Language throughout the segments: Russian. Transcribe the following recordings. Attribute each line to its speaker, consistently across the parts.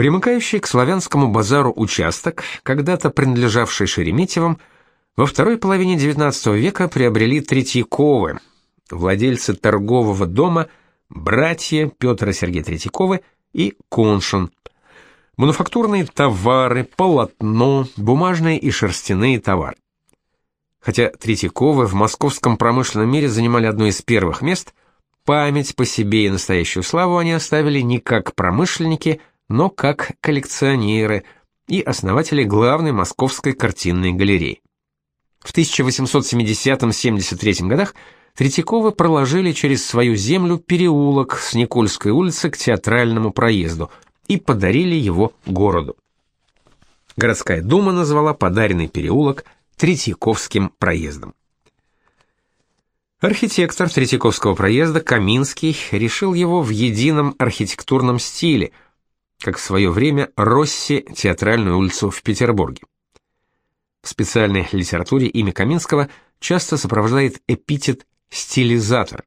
Speaker 1: Примыкающий к славянскому базару участок, когда-то принадлежавший Шереметьевым, во второй половине XIX века приобрели Третьяковы, владельцы торгового дома, братья Петр и Сергей Третьяковы и Коншин. Мануфактурные товары, полотно, бумажные и шерстяные товары. Хотя Третьяковы в московском промышленном мире занимали одно из первых мест, память по себе и настоящую славу они оставили не как промышленники, но как коллекционеры и основатели главной московской картинной галереи. В 1870-73 годах Третьяковы проложили через свою землю переулок с Никольской улицы к театральному проезду и подарили его городу. Городская дума назвала подаренный переулок Третьяковским проездом. Архитектор Третьяковского проезда Каминский решил его в едином архитектурном стиле – как в свое время Росси театральную улицу в Петербурге. В специальной литературе имя Каминского часто сопровождает эпитет «стилизатор»,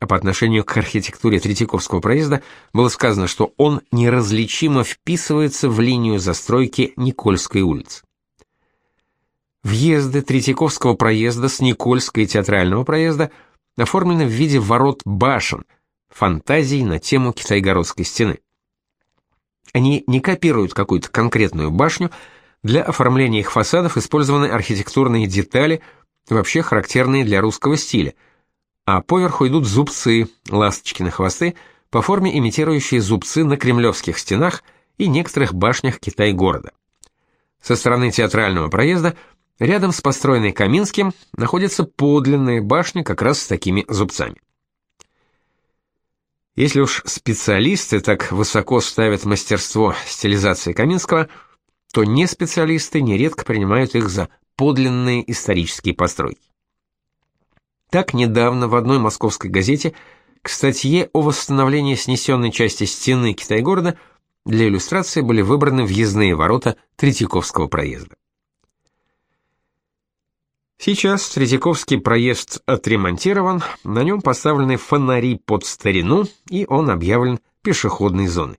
Speaker 1: а по отношению к архитектуре Третьяковского проезда было сказано, что он неразличимо вписывается в линию застройки Никольской улицы. Въезды Третьяковского проезда с Никольской и Театрального проезда оформлены в виде ворот башен, фантазий на тему Китайгородской стены. Они не копируют какую-то конкретную башню, для оформления их фасадов использованы архитектурные детали, вообще характерные для русского стиля, а поверху идут зубцы, ласточки на хвосты, по форме имитирующие зубцы на кремлевских стенах и некоторых башнях Китай-города. Со стороны театрального проезда, рядом с построенной Каминским, находится подлинная башня как раз с такими зубцами. Если уж специалисты так высоко ставят мастерство стилизации Каминского, то не специалисты нередко принимают их за подлинные исторические постройки. Так недавно в одной московской газете к статье о восстановлении снесенной части стены Китай-города для иллюстрации были выбраны въездные ворота Третьяковского проезда. Сейчас Третьяковский проезд отремонтирован, на нем поставлены фонари под старину, и он объявлен пешеходной зоной.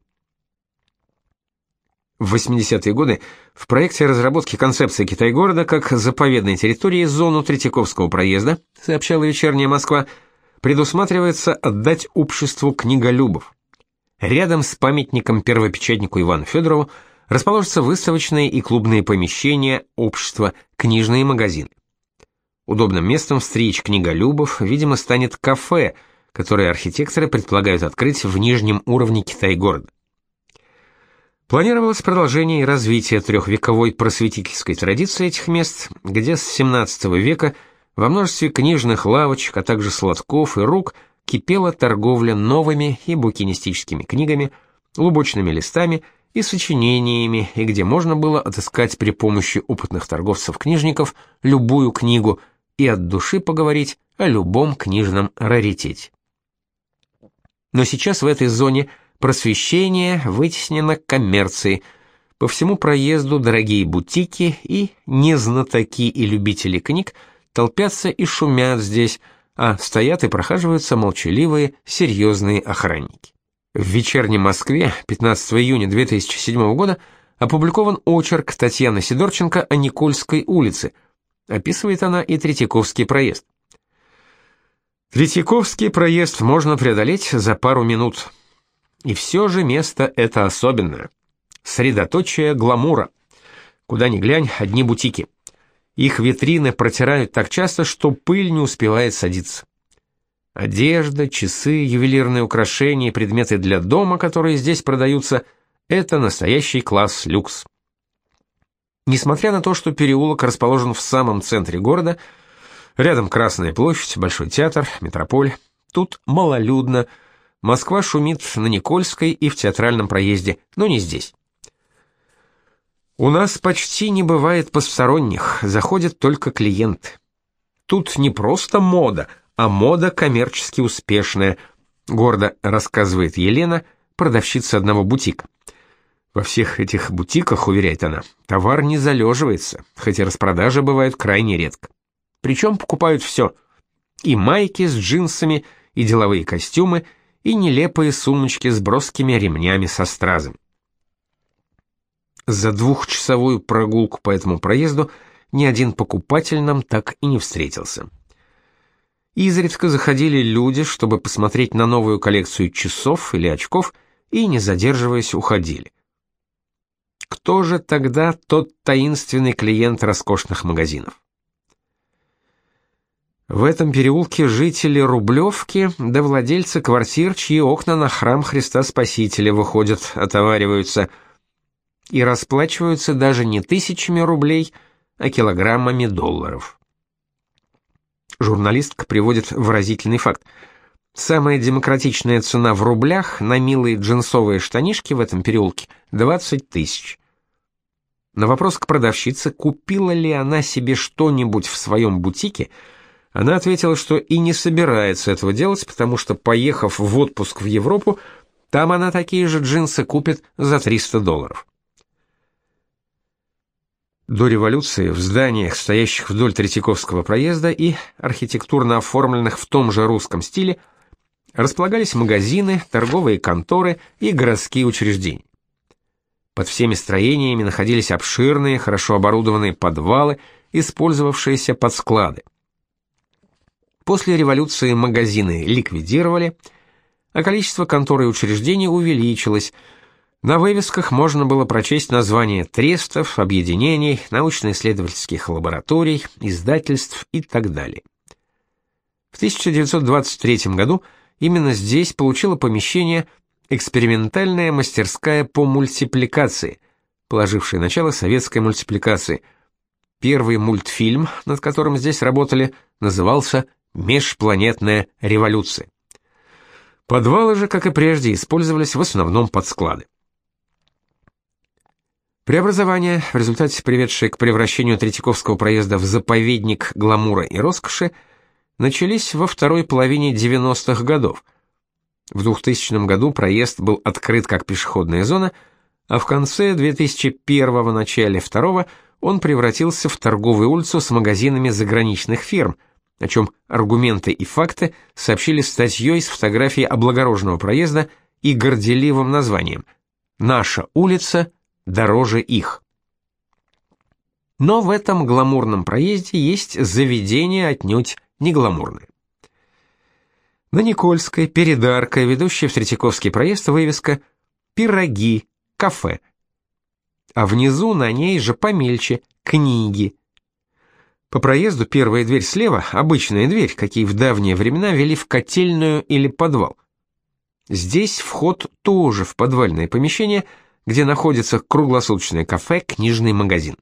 Speaker 1: В 80-е годы в проекте разработки концепции Китай-города как заповедной территории зону Третьяковского проезда, сообщала вечерняя Москва, предусматривается отдать обществу книголюбов. Рядом с памятником первопечатнику Ивану Федорову расположатся выставочные и клубные помещения общества, книжные магазины. Удобным местом встреч книголюбов, видимо, станет кафе, которое архитекторы предполагают открыть в нижнем уровне Китай-города. Планировалось продолжение и развитие трехвековой просветительской традиции этих мест, где с 17 века во множестве книжных лавочек, а также сладков и рук кипела торговля новыми и букинистическими книгами, лубочными листами и сочинениями, и где можно было отыскать при помощи опытных торговцев-книжников любую книгу, и от души поговорить о любом книжном раритете. Но сейчас в этой зоне просвещение вытеснено коммерцией. По всему проезду дорогие бутики и незнатоки и любители книг толпятся и шумят здесь, а стоят и прохаживаются молчаливые, серьезные охранники. В вечернем Москве 15 июня 2007 года опубликован очерк Татьяны Сидорченко о Никольской улице – Описывает она и Третьяковский проезд. Третьяковский проезд можно преодолеть за пару минут. И все же место это особенное. Средоточие гламура. Куда ни глянь, одни бутики. Их витрины протирают так часто, что пыль не успевает садиться. Одежда, часы, ювелирные украшения, предметы для дома, которые здесь продаются, это настоящий класс люкс. Несмотря на то, что переулок расположен в самом центре города, рядом Красная площадь, Большой театр, метрополь, тут малолюдно, Москва шумит на Никольской и в театральном проезде, но не здесь. У нас почти не бывает посторонних, заходят только клиенты. Тут не просто мода, а мода коммерчески успешная, гордо рассказывает Елена, продавщица одного бутика. Во всех этих бутиках, уверяет она, товар не залеживается, хотя распродажи бывают крайне редко. Причем покупают все. И майки с джинсами, и деловые костюмы, и нелепые сумочки с броскими ремнями со стразами. За двухчасовую прогулку по этому проезду ни один покупатель нам так и не встретился. Изредка заходили люди, чтобы посмотреть на новую коллекцию часов или очков, и, не задерживаясь, уходили. Кто же тогда тот таинственный клиент роскошных магазинов? В этом переулке жители Рублевки да владельцы квартир, чьи окна на храм Христа Спасителя выходят, отовариваются и расплачиваются даже не тысячами рублей, а килограммами долларов. Журналистка приводит выразительный факт. Самая демократичная цена в рублях на милые джинсовые штанишки в этом переулке – 20 тысяч. На вопрос к продавщице, купила ли она себе что-нибудь в своем бутике – она ответила, что и не собирается этого делать, потому что, поехав в отпуск в Европу, там она такие же джинсы купит за 300 долларов. До революции в зданиях, стоящих вдоль Третьяковского проезда и архитектурно оформленных в том же русском стиле, располагались магазины, торговые конторы и городские учреждения. Под всеми строениями находились обширные, хорошо оборудованные подвалы, использовавшиеся под склады. После революции магазины ликвидировали, а количество контор и учреждений увеличилось. На вывесках можно было прочесть названия трестов, объединений, научно-исследовательских лабораторий, издательств и так далее. В 1923 году именно здесь получила помещение экспериментальная мастерская по мультипликации, положившая начало советской мультипликации. Первый мультфильм, над которым здесь работали, назывался Межпланетная революция. Подвалы же, как и прежде, использовались в основном под склады. Преобразования, в результате приведшие к превращению Третьяковского проезда в заповедник гламура и роскоши, начались во второй половине 90-х годов. В 2000 году проезд был открыт как пешеходная зона, а в конце 2001 начале 2 он превратился в торговую улицу с магазинами заграничных фирм – о чем аргументы и факты сообщили статьей с фотографией облагороженного проезда и горделивым названием «Наша улица дороже их». Но в этом гламурном проезде есть заведение отнюдь не гламурное. На Никольской, перед аркой, ведущей в Третьяковский проезд, вывеска «Пироги», «Кафе». А внизу на ней же помельче «Книги», по проезду первая дверь слева — обычная дверь, какие в давние времена вели в котельную или подвал. Здесь вход тоже в подвальное помещение, где находится круглосуточное кафе, книжный магазин.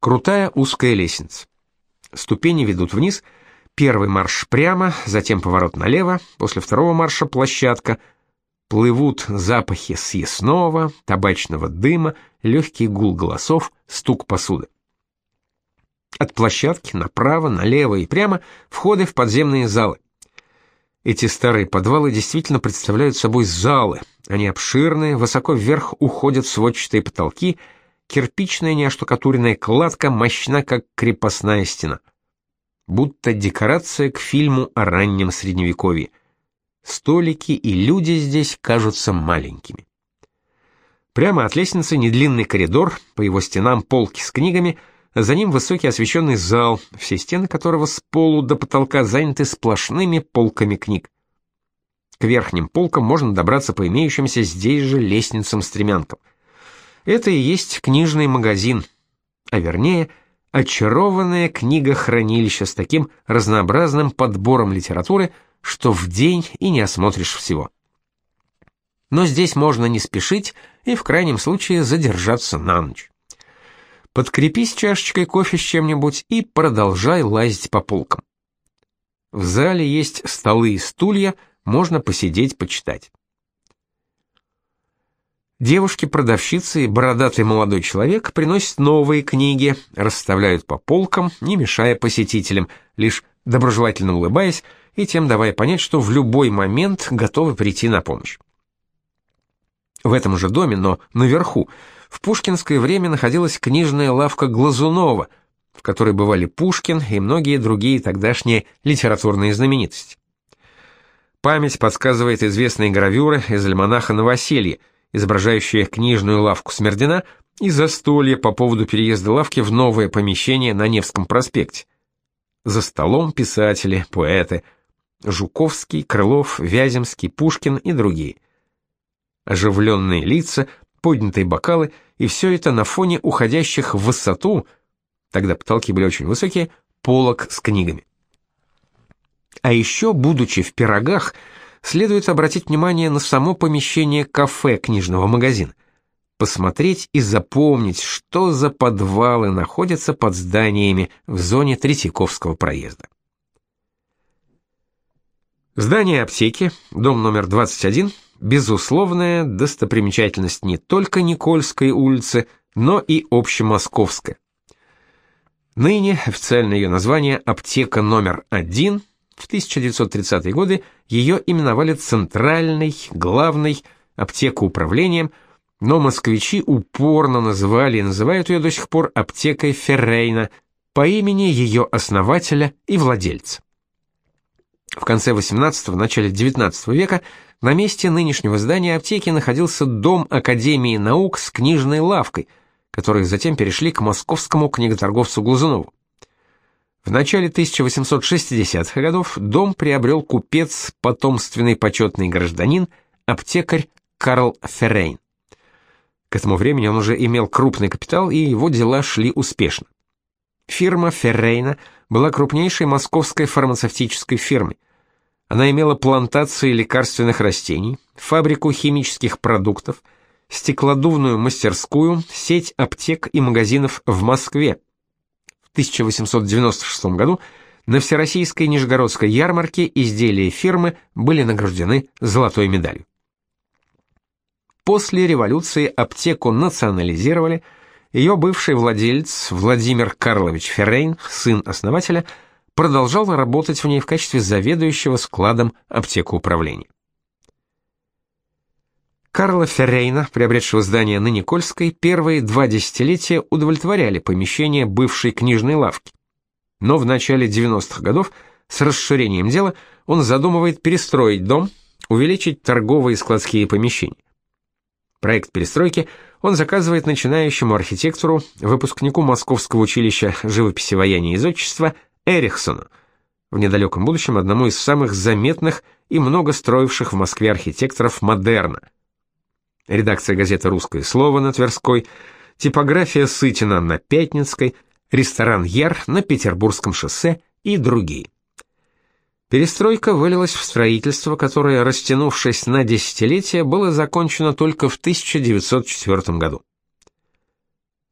Speaker 1: Крутая узкая лестница. Ступени ведут вниз, первый марш прямо, затем поворот налево, после второго марша площадка. Плывут запахи съестного, табачного дыма, легкий гул голосов, стук посуды. От площадки направо, налево и прямо входы в подземные залы. Эти старые подвалы действительно представляют собой залы. Они обширные, высоко вверх уходят сводчатые потолки, кирпичная неоштукатуренная кладка мощна, как крепостная стена. Будто декорация к фильму о раннем средневековье. Столики и люди здесь кажутся маленькими. Прямо от лестницы недлинный коридор, по его стенам полки с книгами — за ним высокий освещенный зал, все стены которого с полу до потолка заняты сплошными полками книг. К верхним полкам можно добраться по имеющимся здесь же лестницам-стремянкам. Это и есть книжный магазин, а вернее, очарованное книгохранилище с таким разнообразным подбором литературы, что в день и не осмотришь всего. Но здесь можно не спешить и в крайнем случае задержаться на ночь подкрепись чашечкой кофе с чем-нибудь и продолжай лазить по полкам. В зале есть столы и стулья, можно посидеть, почитать. Девушки-продавщицы и бородатый молодой человек приносят новые книги, расставляют по полкам, не мешая посетителям, лишь доброжелательно улыбаясь и тем давая понять, что в любой момент готовы прийти на помощь. В этом же доме, но наверху, в пушкинское время находилась книжная лавка Глазунова, в которой бывали Пушкин и многие другие тогдашние литературные знаменитости. Память подсказывает известные гравюры из альманаха «Новоселье», изображающее книжную лавку Смердина, и застолье по поводу переезда лавки в новое помещение на Невском проспекте. За столом писатели, поэты Жуковский, Крылов, Вяземский, Пушкин и другие. Оживленные лица, поднятые бокалы, и все это на фоне уходящих в высоту, тогда потолки были очень высокие, полок с книгами. А еще, будучи в пирогах, следует обратить внимание на само помещение кафе книжного магазина. Посмотреть и запомнить, что за подвалы находятся под зданиями в зоне Третьяковского проезда. Здание аптеки, дом номер 21, безусловная достопримечательность не только Никольской улицы, но и общемосковская. Ныне официальное ее название «Аптека номер один» В 1930-е годы ее именовали центральной, главной аптекоуправлением, но москвичи упорно называли и называют ее до сих пор аптекой Феррейна по имени ее основателя и владельца. В конце XVIII – начале XIX века на месте нынешнего здания аптеки находился дом Академии наук с книжной лавкой, которые затем перешли к московскому книготорговцу Глазунову. В начале 1860-х годов дом приобрел купец, потомственный почетный гражданин, аптекарь Карл Феррейн. К этому времени он уже имел крупный капитал, и его дела шли успешно. Фирма Феррейна была крупнейшей московской фармацевтической фирмой. Она имела плантации лекарственных растений, фабрику химических продуктов, стеклодувную мастерскую, сеть аптек и магазинов в Москве, 1896 году на Всероссийской Нижегородской ярмарке изделия фирмы были награждены золотой медалью. После революции аптеку национализировали, ее бывший владелец Владимир Карлович Феррейн, сын основателя, продолжал работать в ней в качестве заведующего складом аптекоуправления. Карла Феррейна, приобретшего здание на Никольской, первые два десятилетия удовлетворяли помещение бывшей книжной лавки. Но в начале 90-х годов с расширением дела он задумывает перестроить дом, увеличить торговые и складские помещения. Проект перестройки он заказывает начинающему архитектору, выпускнику Московского училища живописи, вояния и зодчества Эрихсону, в недалеком будущем одному из самых заметных и много строивших в Москве архитекторов модерна – редакция газеты «Русское слово» на Тверской, типография Сытина на Пятницкой, ресторан «Яр» на Петербургском шоссе и другие. Перестройка вылилась в строительство, которое, растянувшись на десятилетия, было закончено только в 1904 году.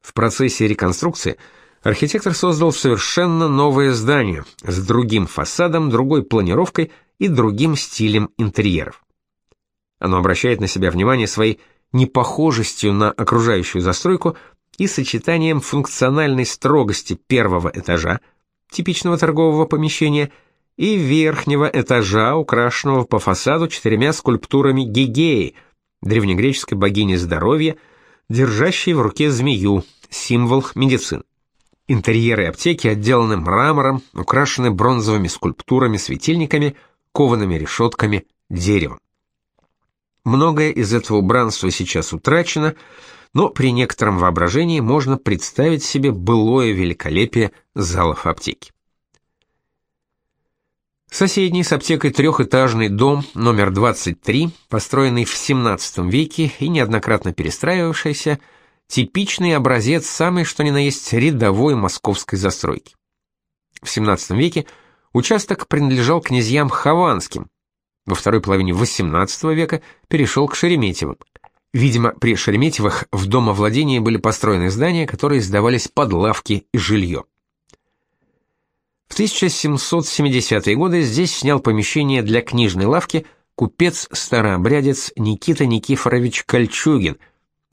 Speaker 1: В процессе реконструкции архитектор создал совершенно новое здание с другим фасадом, другой планировкой и другим стилем интерьеров. Оно обращает на себя внимание своей непохожестью на окружающую застройку и сочетанием функциональной строгости первого этажа, типичного торгового помещения, и верхнего этажа, украшенного по фасаду четырьмя скульптурами Гигеи, древнегреческой богини здоровья, держащей в руке змею, символ медицины. Интерьеры аптеки отделаны мрамором, украшены бронзовыми скульптурами, светильниками, коваными решетками, деревом. Многое из этого убранства сейчас утрачено, но при некотором воображении можно представить себе былое великолепие залов аптеки. Соседний с аптекой трехэтажный дом номер 23, построенный в 17 веке и неоднократно перестраивавшийся, типичный образец самой что ни на есть рядовой московской застройки. В 17 веке участок принадлежал князьям Хованским, во второй половине XVIII века перешел к Шереметьевым. Видимо, при Шереметьевых в домовладении были построены здания, которые сдавались под лавки и жилье. В 1770-е годы здесь снял помещение для книжной лавки купец-старообрядец Никита Никифорович Кольчугин,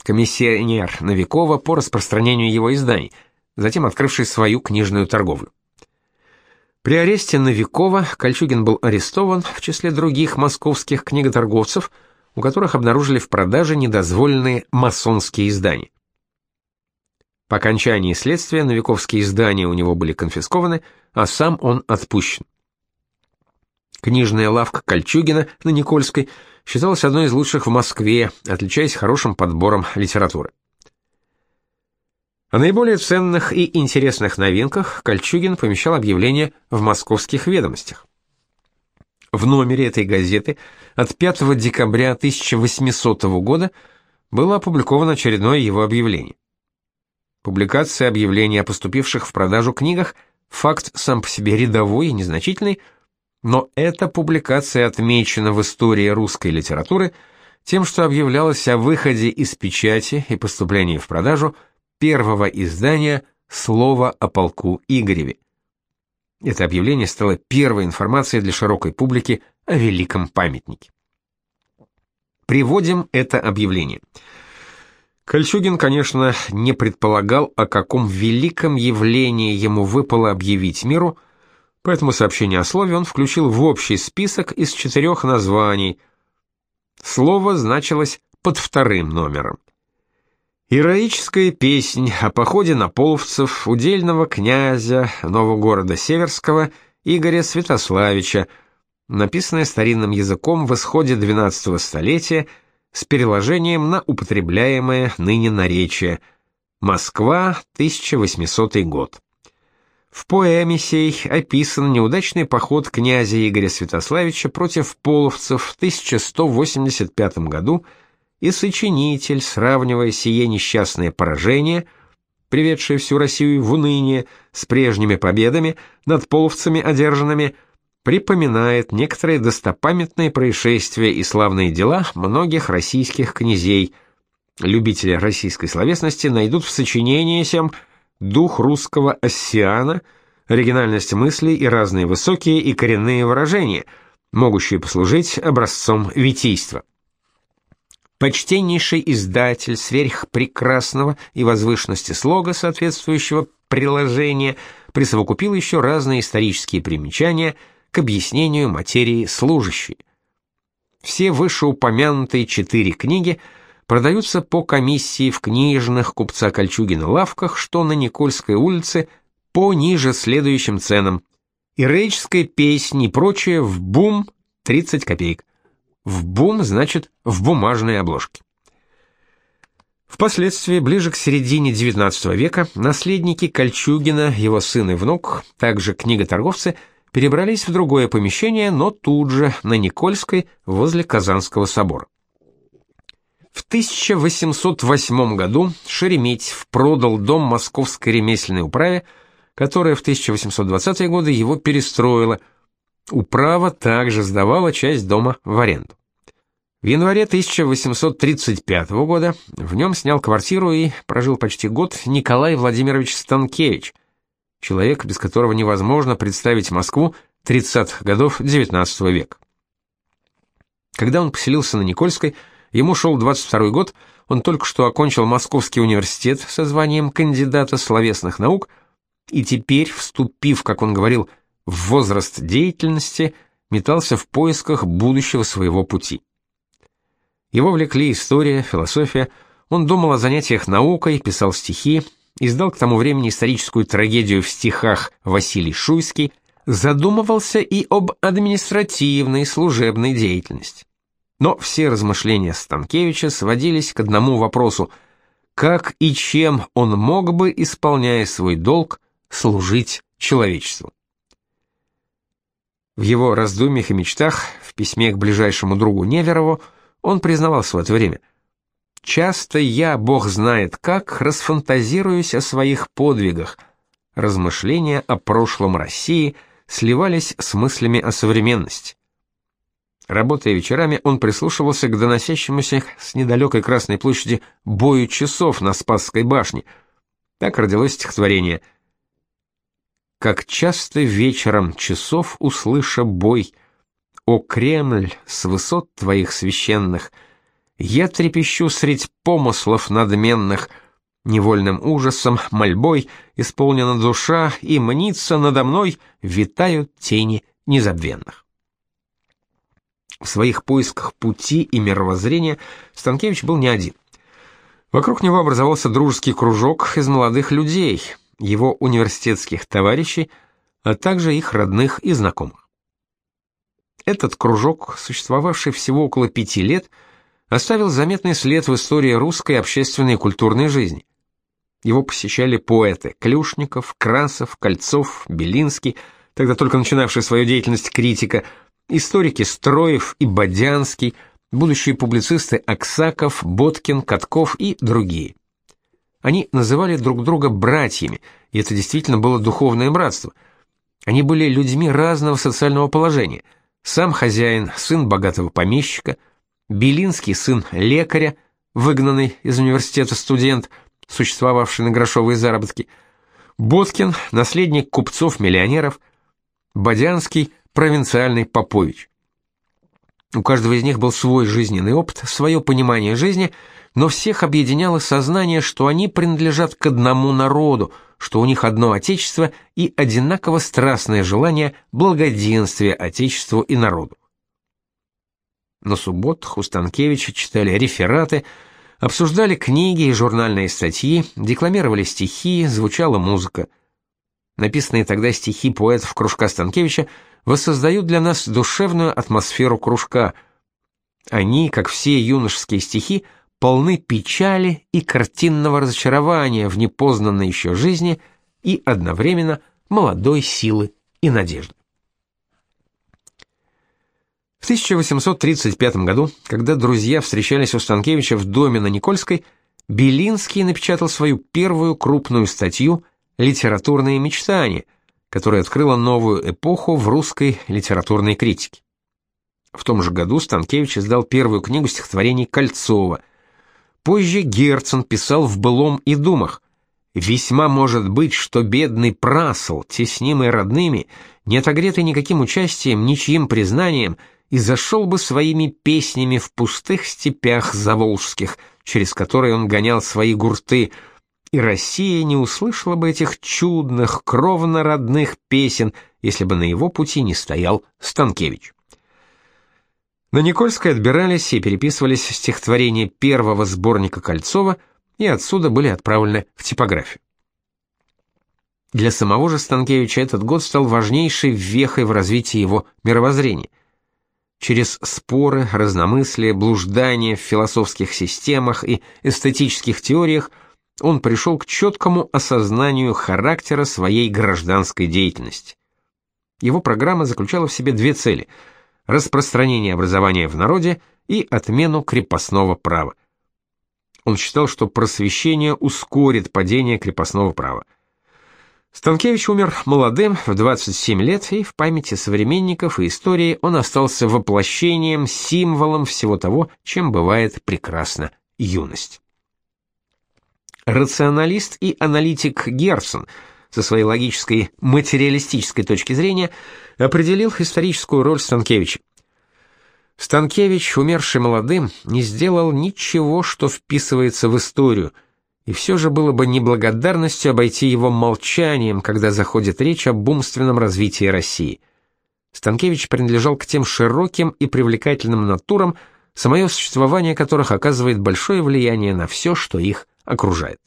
Speaker 1: комиссионер Новикова по распространению его изданий, затем открывший свою книжную торговлю. При аресте Новикова Кольчугин был арестован в числе других московских книготорговцев, у которых обнаружили в продаже недозволенные масонские издания. По окончании следствия новиковские издания у него были конфискованы, а сам он отпущен. Книжная лавка Кольчугина на Никольской считалась одной из лучших в Москве, отличаясь хорошим подбором литературы. О наиболее ценных и интересных новинках Кольчугин помещал объявления в московских ведомостях. В номере этой газеты от 5 декабря 1800 года было опубликовано очередное его объявление. Публикация объявлений о поступивших в продажу книгах – факт сам по себе рядовой и незначительный, но эта публикация отмечена в истории русской литературы тем, что объявлялось о выходе из печати и поступлении в продажу первого издания «Слово о полку Игореве». Это объявление стало первой информацией для широкой публики о великом памятнике. Приводим это объявление. Кольчугин, конечно, не предполагал, о каком великом явлении ему выпало объявить миру, поэтому сообщение о слове он включил в общий список из четырех названий. Слово значилось под вторым номером. Героическая песнь о походе на половцев удельного князя нового города Северского Игоря Святославича, написанная старинным языком в исходе XII столетия с переложением на употребляемое ныне наречие «Москва, 1800 год». В поэме сей описан неудачный поход князя Игоря Святославича против половцев в 1185 году – и сочинитель, сравнивая сие несчастное поражение, приведшее всю Россию в уныние, с прежними победами над половцами одержанными, припоминает некоторые достопамятные происшествия и славные дела многих российских князей. Любители российской словесности найдут в сочинении сем дух русского оссиана, оригинальность мыслей и разные высокие и коренные выражения, могущие послужить образцом витийства. Почтеннейший издатель сверх прекрасного и возвышенности слога соответствующего приложения присовокупил еще разные исторические примечания к объяснению материи служащей. Все вышеупомянутые четыре книги продаются по комиссии в книжных купца Кольчугина лавках, что на Никольской улице, по ниже следующим ценам. Ирейческая песня и прочее в бум 30 копеек. В бум значит в бумажной обложке. Впоследствии, ближе к середине XIX века, наследники Кольчугина, его сын и внук, также книготорговцы, перебрались в другое помещение, но тут же, на Никольской, возле Казанского собора. В 1808 году Шереметьев продал дом Московской ремесленной управе, которая в 1820-е годы его перестроила – Управа также сдавала часть дома в аренду. В январе 1835 года в нем снял квартиру и прожил почти год Николай Владимирович Станкевич, человек, без которого невозможно представить Москву 30-х годов XIX века. Когда он поселился на Никольской, ему шел 22 год, он только что окончил Московский университет со званием кандидата словесных наук и теперь, вступив, как он говорил, в возраст деятельности метался в поисках будущего своего пути. Его влекли история, философия, он думал о занятиях наукой, писал стихи, издал к тому времени историческую трагедию в стихах Василий Шуйский, задумывался и об административной служебной деятельности. Но все размышления Станкевича сводились к одному вопросу: как и чем он мог бы, исполняя свой долг, служить человечеству? В его раздумьях и мечтах, в письме к ближайшему другу Неверову, он признавался в это время. «Часто я, бог знает как, расфантазируюсь о своих подвигах. Размышления о прошлом России сливались с мыслями о современности». Работая вечерами, он прислушивался к доносящемуся с недалекой Красной площади бою часов на Спасской башне. Так родилось стихотворение как часто вечером часов услыша бой. О Кремль, с высот твоих священных, я трепещу средь помыслов надменных, невольным ужасом, мольбой исполнена душа, и мнится надо мной витают тени незабвенных. В своих поисках пути и мировоззрения Станкевич был не один. Вокруг него образовался дружеский кружок из молодых людей — его университетских товарищей, а также их родных и знакомых. Этот кружок, существовавший всего около пяти лет, оставил заметный след в истории русской общественной и культурной жизни. Его посещали поэты Клюшников, Красов, Кольцов, Белинский, тогда только начинавший свою деятельность критика, историки Строев и Бодянский, будущие публицисты Аксаков, Боткин, Катков и другие. Они называли друг друга братьями, и это действительно было духовное братство. Они были людьми разного социального положения. Сам хозяин, сын богатого помещика, Белинский сын лекаря, выгнанный из университета студент, существовавший на грошовые заработки, Боткин наследник купцов-миллионеров, Бодянский провинциальный Попович. У каждого из них был свой жизненный опыт, свое понимание жизни – но всех объединяло сознание, что они принадлежат к одному народу, что у них одно отечество и одинаково страстное желание благоденствия отечеству и народу. На субботах у Станкевича читали рефераты, обсуждали книги и журнальные статьи, декламировали стихи, звучала музыка. Написанные тогда стихи поэтов кружка Станкевича воссоздают для нас душевную атмосферу кружка. Они, как все юношеские стихи, полны печали и картинного разочарования в непознанной еще жизни и одновременно молодой силы и надежды. В 1835 году, когда друзья встречались у Станкевича в доме на Никольской, Белинский напечатал свою первую крупную статью «Литературные мечтания», которая открыла новую эпоху в русской литературной критике. В том же году Станкевич издал первую книгу стихотворений Кольцова Позже Герцен писал в «Былом и думах», «Весьма может быть, что бедный прасл, теснимый родными, не отогретый никаким участием, ничьим признанием, и зашел бы своими песнями в пустых степях заволжских, через которые он гонял свои гурты, и Россия не услышала бы этих чудных, кровно-родных песен, если бы на его пути не стоял Станкевич. На Никольской отбирались и переписывались стихотворения первого сборника Кольцова, и отсюда были отправлены в типографию. Для самого же Станкевича этот год стал важнейшей вехой в развитии его мировоззрения. Через споры, разномыслия, блуждания в философских системах и эстетических теориях он пришел к четкому осознанию характера своей гражданской деятельности. Его программа заключала в себе две цели – распространение образования в народе и отмену крепостного права. Он считал, что просвещение ускорит падение крепостного права. Станкевич умер молодым, в 27 лет, и в памяти современников и истории он остался воплощением, символом всего того, чем бывает прекрасна юность. Рационалист и аналитик Герсон – со своей логической материалистической точки зрения определил историческую роль Станкевича. Станкевич, умерший молодым, не сделал ничего, что вписывается в историю, и все же было бы неблагодарностью обойти его молчанием, когда заходит речь об умственном развитии России. Станкевич принадлежал к тем широким и привлекательным натурам, самое существование которых оказывает большое влияние на все, что их окружает.